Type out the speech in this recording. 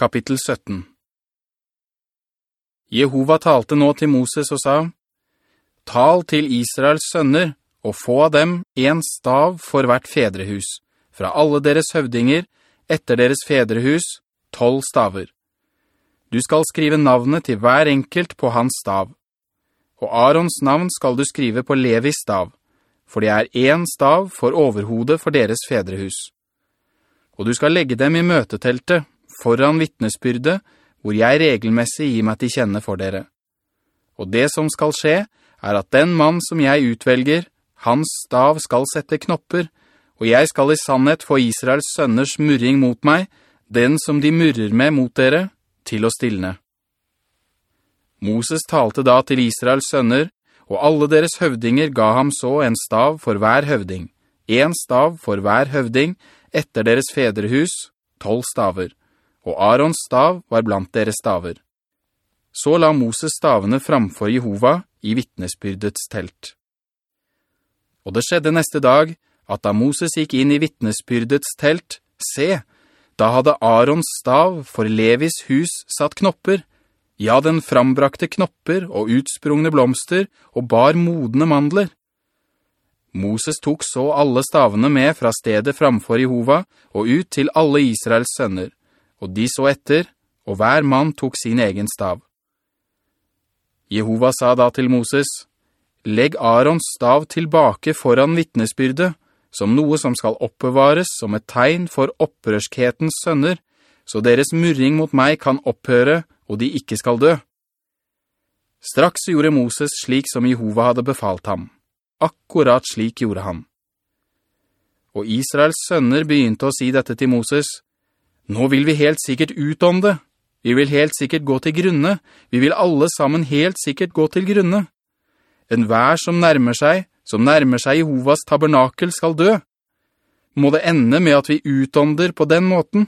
Kapittel 17 Jehova talte nå til Moses og sa, «Tal til Israels sønner, og få av dem en stav for hvert fedrehus, fra alle deres høvdinger, etter deres fedrehus, tolv staver. Du skal skrive navnet til hver enkelt på hans stav. Og Arons navn skal du skrive på Levis stav, for det er en stav for overhodet for deres fedrehus. Og du skal legge dem i møteteltet, foran vittnesbyrde, hvor jeg regelmessig gir meg til kjenne for dere. Og det som skal skje, er at den mann som jeg utvelger, hans stav skal sette knopper, og jeg skal i sannhet få Israels sønners murring mot meg, den som de murrer med mot dere, til å stilne. Moses talte da til Israels sønner, og alle deres høvdinger ga ham så en stav for hver høvding, en stav for hver høvding, etter deres fedrehus, tolv staver, og Arons stav var blant deres staver. Så la Moses stavene framfor Jehova i vittnesbyrdets telt. Og det skjedde neste dag, at da Moses gikk inn i vittnesbyrdets telt, se, da hadde Arons stav for Levis hus satt knopper, ja, den frambrakte knopper og utsprungne blomster og bar modne mandler. Moses tok så alle stavene med fra stedet framfor Jehova og ut til alle Israels sønner, og de så etter, og hver mann tok sin egen stav. Jehova sa da til Moses, «Legg Arons stav tilbake foran vittnesbyrde, som noe som skal oppbevares som et tegn for opprørskhetens sønner, så deres murring mot meg kan opphøre, og de ikke skal dø. Straks gjorde Moses slik som Jehova hadde befalt ham. Akkurat slik gjorde han. Og Israels sønner begynte å si dette til Moses. Nå vil vi helt sikkert utånde. Vi vil helt sikkert gå til grunne. Vi vil alle sammen helt sikkert gå til grunne. En vær som nærmer seg, som nærmer seg Jehovas tabernakel skal dø. Må det ende med at vi utånder på den måten?